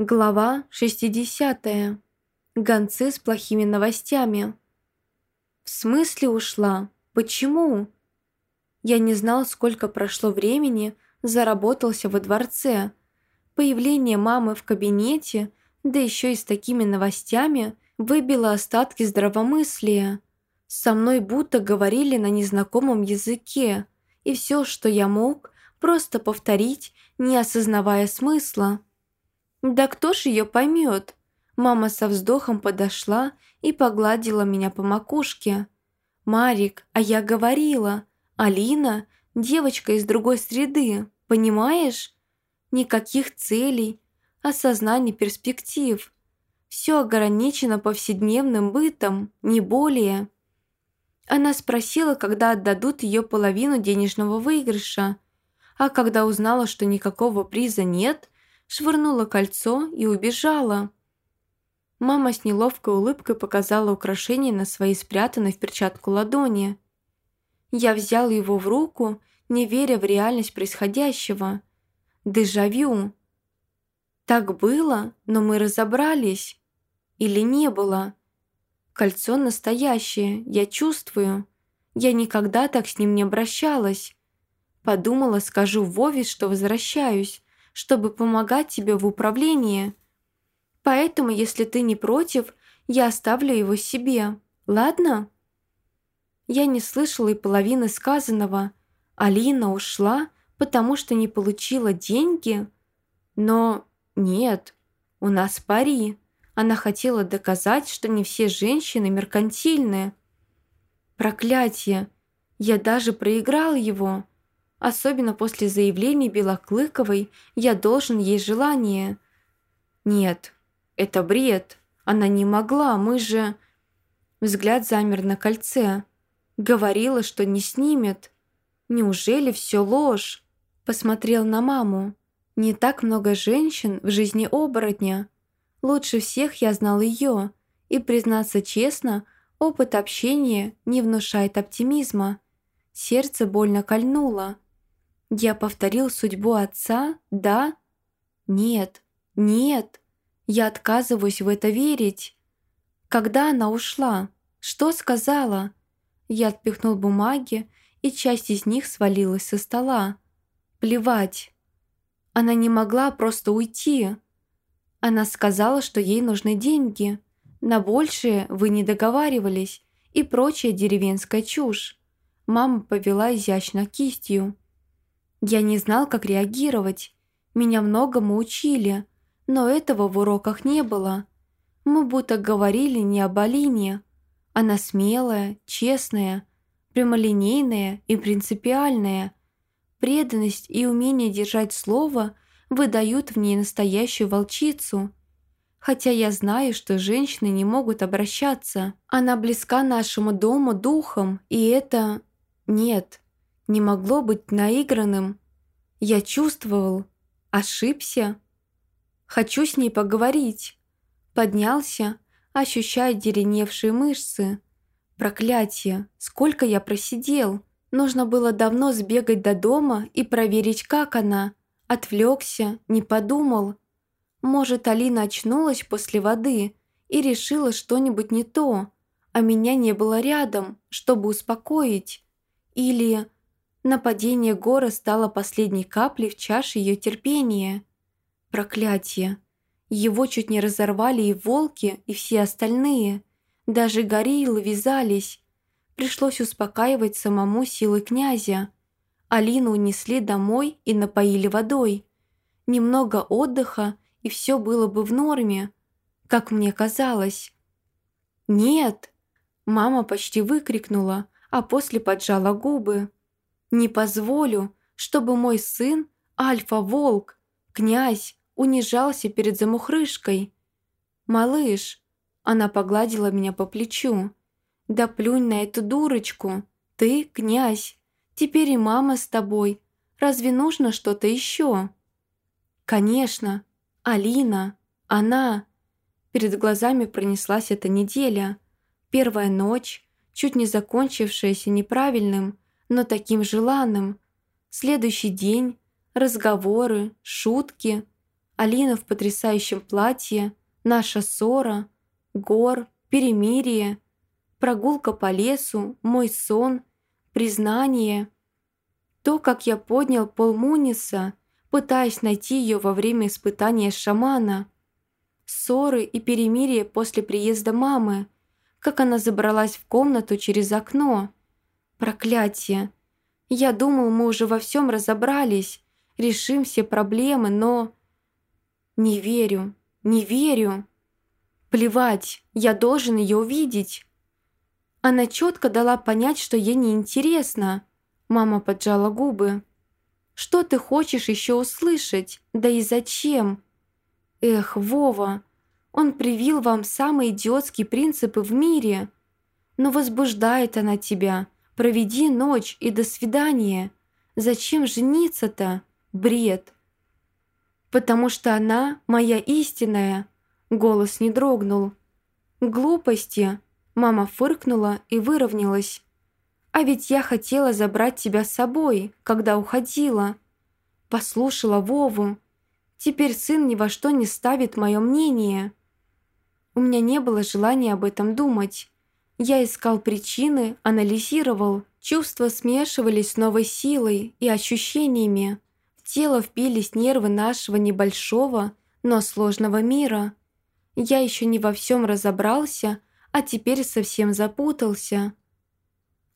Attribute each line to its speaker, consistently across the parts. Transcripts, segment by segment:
Speaker 1: Глава 60. Гонцы с плохими новостями. В смысле ушла? Почему? Я не знал, сколько прошло времени, заработался во дворце. Появление мамы в кабинете, да еще и с такими новостями, выбило остатки здравомыслия. Со мной будто говорили на незнакомом языке, и все, что я мог, просто повторить, не осознавая смысла. «Да кто ж ее поймет?» Мама со вздохом подошла и погладила меня по макушке. «Марик, а я говорила, Алина – девочка из другой среды, понимаешь? Никаких целей, осознание перспектив. Все ограничено повседневным бытом, не более». Она спросила, когда отдадут ее половину денежного выигрыша, а когда узнала, что никакого приза нет – швырнула кольцо и убежала. Мама с неловкой улыбкой показала украшение на своей спрятанной в перчатку ладони. Я взял его в руку, не веря в реальность происходящего. Дежавю. Так было, но мы разобрались. Или не было? Кольцо настоящее, я чувствую. Я никогда так с ним не обращалась. Подумала, скажу Вове, что возвращаюсь, чтобы помогать тебе в управлении. Поэтому, если ты не против, я оставлю его себе. Ладно?» Я не слышала и половины сказанного. Алина ушла, потому что не получила деньги? Но нет, у нас пари. Она хотела доказать, что не все женщины меркантильные. Проклятие! Я даже проиграл его. Особенно после заявлений Белоклыковой «я должен ей желание». «Нет, это бред. Она не могла, мы же...» Взгляд замер на кольце. Говорила, что не снимет. Неужели все ложь? Посмотрел на маму. Не так много женщин в жизни оборотня. Лучше всех я знал ее. И, признаться честно, опыт общения не внушает оптимизма. Сердце больно кольнуло. Я повторил судьбу отца, да? Нет, нет, я отказываюсь в это верить. Когда она ушла? Что сказала? Я отпихнул бумаги, и часть из них свалилась со стола. Плевать. Она не могла просто уйти. Она сказала, что ей нужны деньги. На большее вы не договаривались и прочая деревенская чушь. Мама повела изящно кистью. Я не знал, как реагировать. Меня многому учили, но этого в уроках не было. Мы будто говорили не об Алине. Она смелая, честная, прямолинейная и принципиальная. Преданность и умение держать слово выдают в ней настоящую волчицу. Хотя я знаю, что женщины не могут обращаться. Она близка нашему дому духом, и это... Нет, не могло быть наигранным. Я чувствовал, ошибся. Хочу с ней поговорить. Поднялся, ощущая дереневшие мышцы. Проклятие, сколько я просидел. Нужно было давно сбегать до дома и проверить, как она. Отвлекся, не подумал. Может, Алина очнулась после воды и решила что-нибудь не то, а меня не было рядом, чтобы успокоить. Или Нападение Гора стало последней каплей в чаше ее терпения. Проклятие. Его чуть не разорвали и волки, и все остальные. Даже гориллы вязались. Пришлось успокаивать самому силы князя. Алину унесли домой и напоили водой. Немного отдыха, и все было бы в норме, как мне казалось. «Нет!» Мама почти выкрикнула, а после поджала губы. Не позволю, чтобы мой сын, альфа-волк, князь, унижался перед замухрышкой. «Малыш», — она погладила меня по плечу, «да плюнь на эту дурочку, ты князь, теперь и мама с тобой, разве нужно что-то еще?» «Конечно, Алина, она...» Перед глазами пронеслась эта неделя. Первая ночь, чуть не закончившаяся неправильным, но таким желанным. Следующий день, разговоры, шутки. Алина в потрясающем платье, наша ссора, гор, перемирие, прогулка по лесу, мой сон, признание. То, как я поднял пол Муниса, пытаясь найти ее во время испытания шамана. Ссоры и перемирие после приезда мамы, как она забралась в комнату через окно. Проклятие! Я думал, мы уже во всем разобрались, решим все проблемы, но... Не верю, не верю. Плевать, я должен ее увидеть. Она четко дала понять, что ей неинтересно. Мама поджала губы. Что ты хочешь еще услышать? Да и зачем? Эх, Вова, он привил вам самые идиотские принципы в мире. Но возбуждает она тебя. Проведи ночь и до свидания. Зачем жениться-то? Бред. Потому что она моя истинная. Голос не дрогнул. Глупости. Мама фыркнула и выровнялась. А ведь я хотела забрать тебя с собой, когда уходила. Послушала Вову. Теперь сын ни во что не ставит мое мнение. У меня не было желания об этом думать. Я искал причины, анализировал. Чувства смешивались с новой силой и ощущениями. В тело впились нервы нашего небольшого, но сложного мира. Я еще не во всем разобрался, а теперь совсем запутался.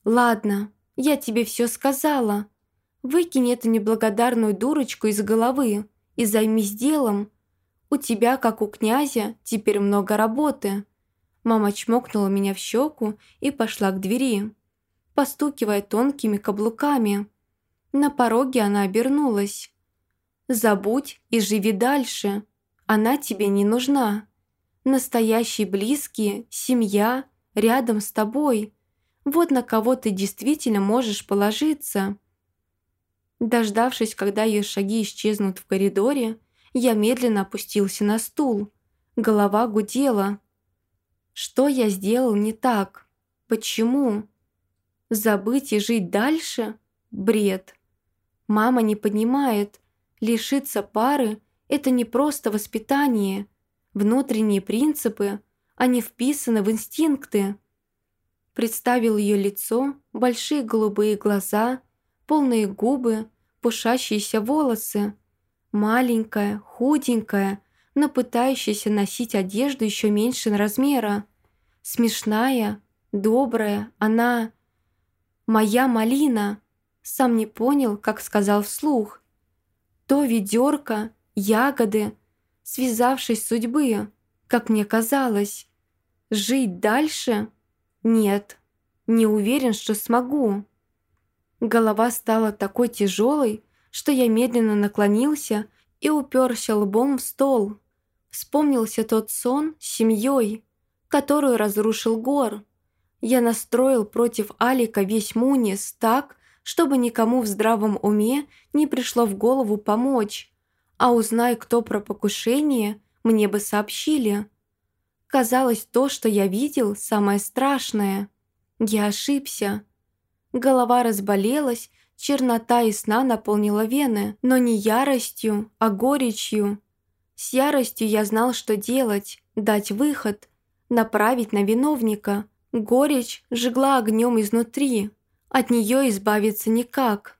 Speaker 1: «Ладно, я тебе все сказала. Выкинь эту неблагодарную дурочку из головы и займись делом. У тебя, как у князя, теперь много работы». Мама чмокнула меня в щеку и пошла к двери, постукивая тонкими каблуками. На пороге она обернулась. «Забудь и живи дальше. Она тебе не нужна. Настоящие близкие, семья, рядом с тобой. Вот на кого ты действительно можешь положиться». Дождавшись, когда ее шаги исчезнут в коридоре, я медленно опустился на стул. Голова гудела. Что я сделал не так? Почему? Забыть и жить дальше? Бред. Мама не понимает. Лишиться пары – это не просто воспитание. Внутренние принципы, они вписаны в инстинкты. Представил ее лицо, большие голубые глаза, полные губы, пушащиеся волосы. Маленькая, худенькая, но пытающаяся носить одежду еще меньше размера. Смешная, добрая, она... «Моя малина!» Сам не понял, как сказал вслух. То ведерко, ягоды, связавшись судьбы, как мне казалось. Жить дальше? Нет, не уверен, что смогу. Голова стала такой тяжелой, что я медленно наклонился и уперся лбом в стол. Вспомнился тот сон с семьей, которую разрушил Гор. Я настроил против Алика весь Мунис так, чтобы никому в здравом уме не пришло в голову помочь. А узнай, кто про покушение, мне бы сообщили. Казалось, то, что я видел, самое страшное. Я ошибся. Голова разболелась, чернота и сна наполнила вены, но не яростью, а горечью. С яростью я знал, что делать, дать выход, направить на виновника. Горечь жгла огнем изнутри, от нее избавиться никак.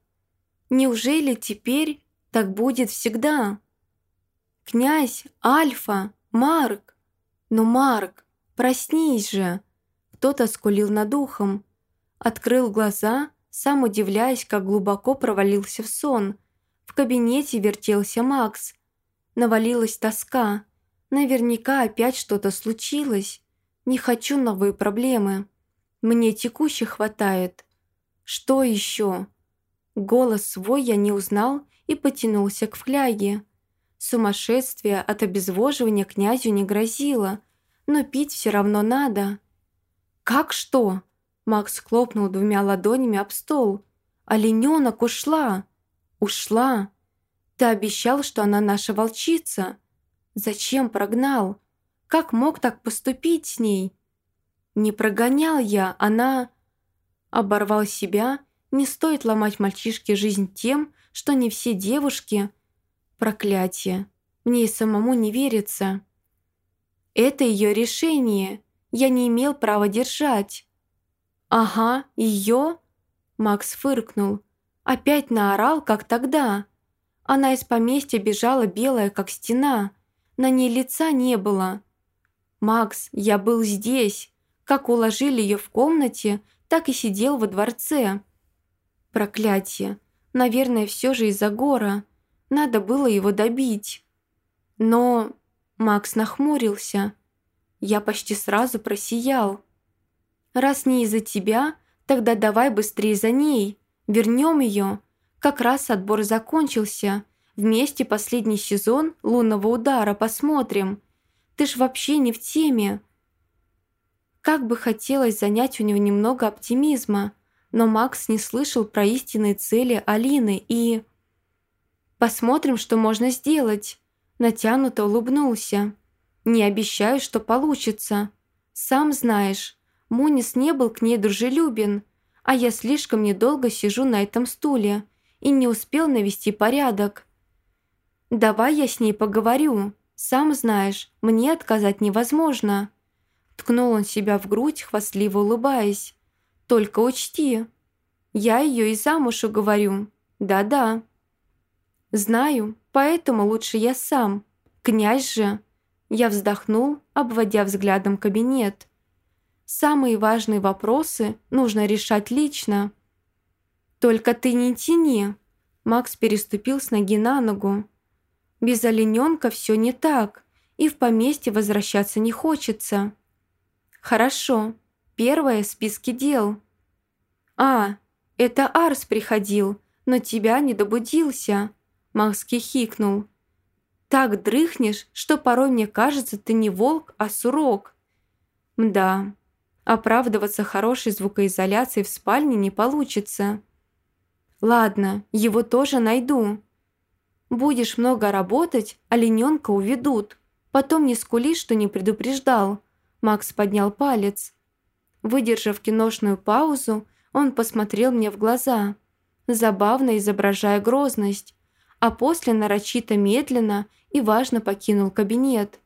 Speaker 1: Неужели теперь так будет всегда? Князь, Альфа, Марк. Но Марк, проснись же. Кто-то скулил над ухом. Открыл глаза, сам удивляясь, как глубоко провалился в сон. В кабинете вертелся Макс. Навалилась тоска. Наверняка опять что-то случилось. Не хочу новые проблемы. Мне текущих хватает. Что еще? Голос свой я не узнал и потянулся к фляге. Сумасшествие от обезвоживания князю не грозило, но пить все равно надо. «Как что?» Макс хлопнул двумя ладонями об стол. «Олененок ушла!» «Ушла! Ты обещал, что она наша волчица!» «Зачем прогнал? Как мог так поступить с ней?» «Не прогонял я, она...» Оборвал себя, не стоит ломать мальчишке жизнь тем, что не все девушки... Проклятие. Мне и самому не верится. Это ее решение. Я не имел права держать. Ага, ее? Макс фыркнул. Опять наорал, как тогда. Она из поместья бежала белая, как стена. На ней лица не было. «Макс, я был здесь. Как уложили ее в комнате, так и сидел во дворце». Проклятие. Наверное, все же из-за гора. Надо было его добить. Но... Макс нахмурился. Я почти сразу просиял. «Раз не из-за тебя, тогда давай быстрее за ней. Вернем ее. Как раз отбор закончился. Вместе последний сезон лунного удара посмотрим. Ты ж вообще не в теме. Как бы хотелось занять у него немного оптимизма, но Макс не слышал про истинные цели Алины и... «Посмотрим, что можно сделать», – натянуто улыбнулся. «Не обещаю, что получится. Сам знаешь, Мунис не был к ней дружелюбен, а я слишком недолго сижу на этом стуле и не успел навести порядок. Давай я с ней поговорю. Сам знаешь, мне отказать невозможно». Ткнул он себя в грудь, хвастливо улыбаясь. «Только учти, я ее и замуж уговорю. Да-да». «Знаю, поэтому лучше я сам. Князь же». Я вздохнул, обводя взглядом кабинет. «Самые важные вопросы нужно решать лично». «Только ты не тяни!» Макс переступил с ноги на ногу. «Без олененка все не так, и в поместье возвращаться не хочется». «Хорошо. Первое в списке дел». «А, это Арс приходил, но тебя не добудился», Макс хихикнул. «Так дрыхнешь, что порой мне кажется, ты не волк, а сурок». «Да, оправдываться хорошей звукоизоляцией в спальне не получится». Ладно, его тоже найду. Будешь много работать, олененка уведут. Потом не скули, что не предупреждал. Макс поднял палец. Выдержав киношную паузу, он посмотрел мне в глаза, забавно изображая грозность, а после нарочито медленно и важно покинул кабинет.